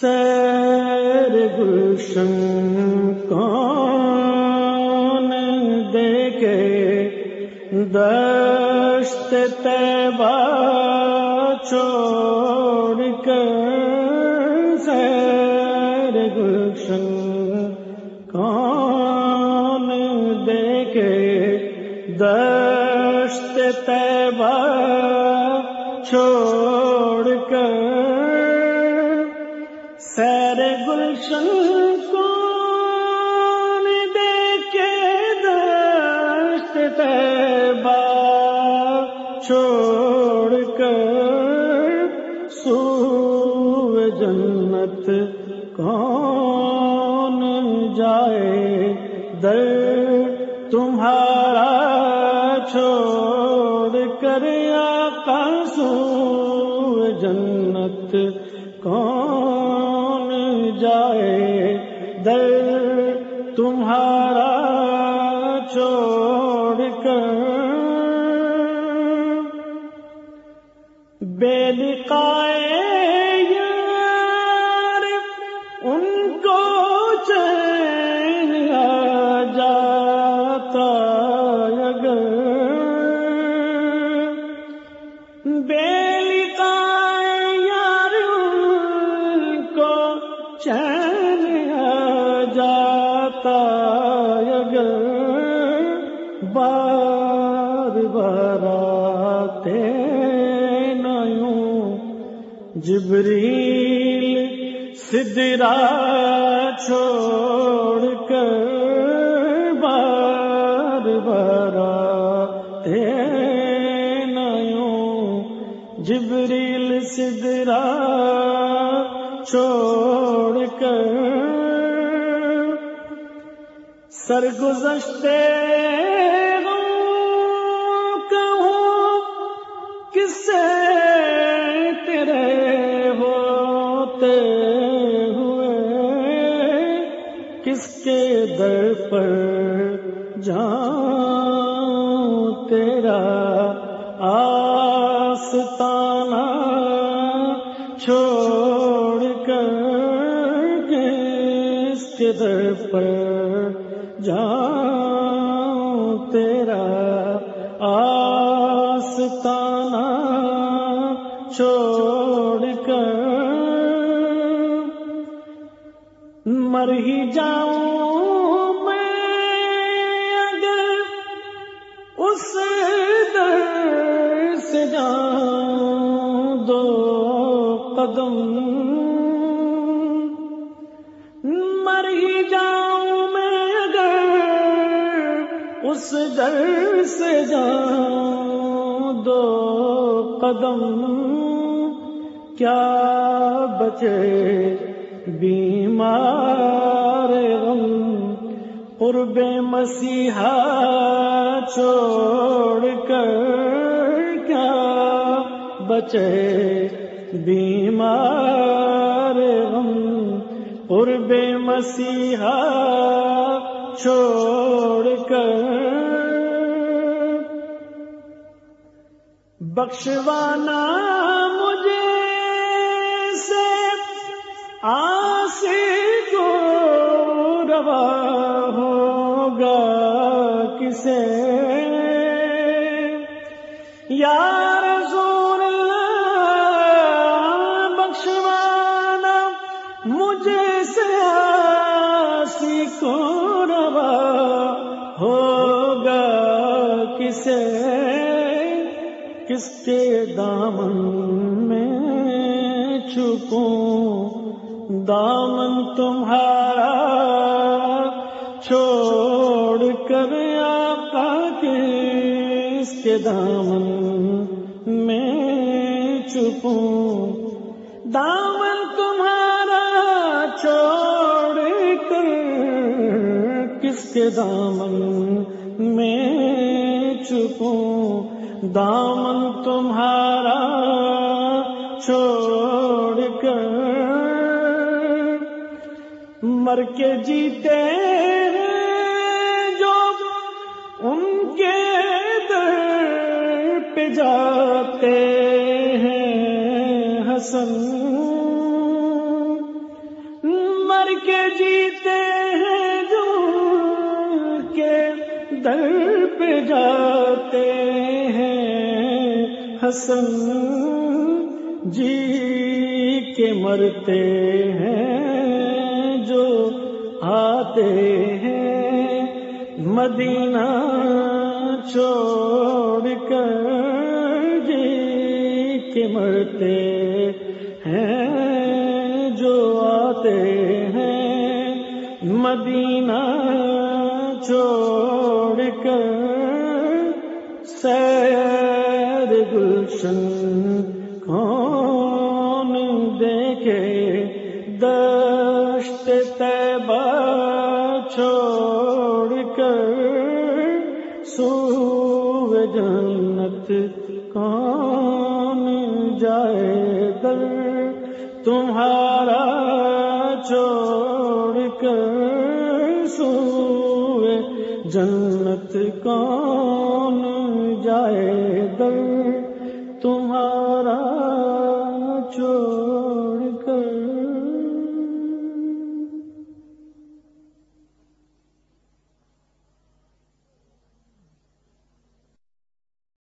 سیر گلشن کون دیکھے؟ دشت تیبہ چھوڑ کر سیر گلشن کون دیکھے؟ دشت تیبہ چھوڑ کر گلشن کو دیکھے دست چھوڑ کر سو جنت کون جائے در؟ تمہارا چھوڑ کر آقا سو جنت کون جائے در تمہارا چھوڑ کر۔ بیل یار ان کو چین آ جاتا اگر۔ بار بار آتے جبریل سدرا چھوڑ کر بار بار نیوں جبریل سدرا چھوڑ کر سرگزشتے تیرا آستانہ چھوڑ کر کس کے در پر جاؤں تیرا آستانہ چھوڑ کر مر ہی جاؤں اس در سے جاؤں دو قدم۔ مر ہی جاؤں میں اگر اس در سے جاؤں دو قدم۔ کیا بچے بیمار غم؟ قرب مسیحا چھوڑ کر کیا بچے بیمار غم قرب مسیحا چھوڑ کر۔ بخشوانا مجھے سے آسی کو روا کسے یا رسول اللہ، بخشوانا، مجھے سے آسی کو روا ہوگا کسے؟ کس کے دامن میں چھپوں؟ دامن تمہارا چھوڑ کر آقا کے اس کے دامن میں چھپوں دامن تمہارا چھوڑ کر کس کے دامن میں چھپوں دامن تمہارا چھوڑ کر مر کے جیتے جو ان کے جاتے ہیں حسن۔ مر کے جیتے ہیں جو کے در پہ جاتے ہیں حسن۔ جی کے مرتے ہیں جو آتے ہیں مدینہ چھوڑ کر۔ کے مرتے ہیں، جو آتے ہیں مدینہ چھوڑ کر۔ سیر گلشن کون دیکھے؟ دشت تیبہ چھوڑ کر۔ سو جنت جنت کا